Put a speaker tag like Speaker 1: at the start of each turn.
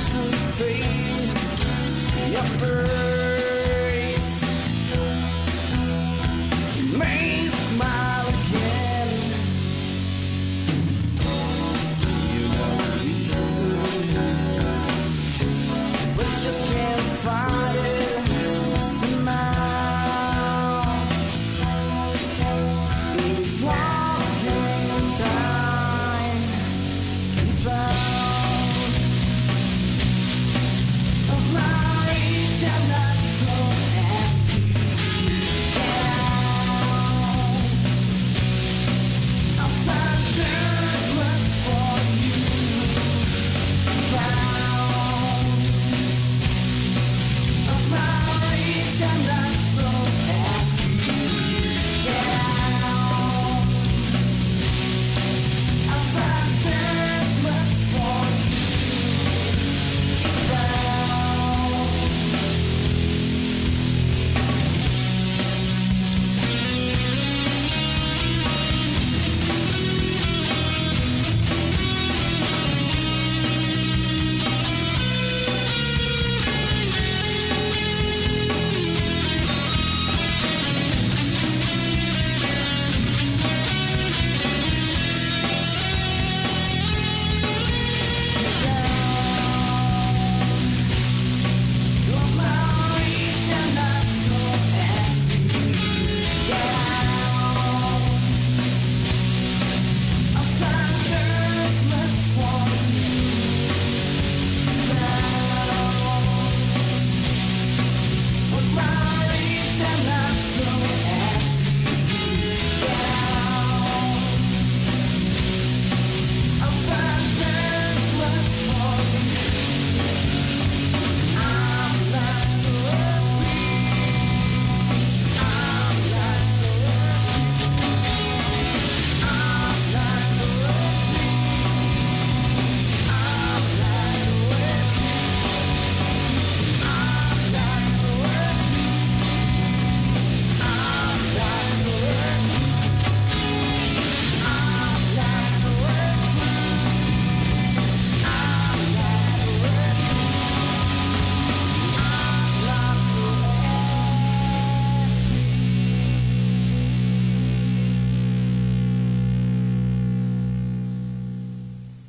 Speaker 1: to fade. Your first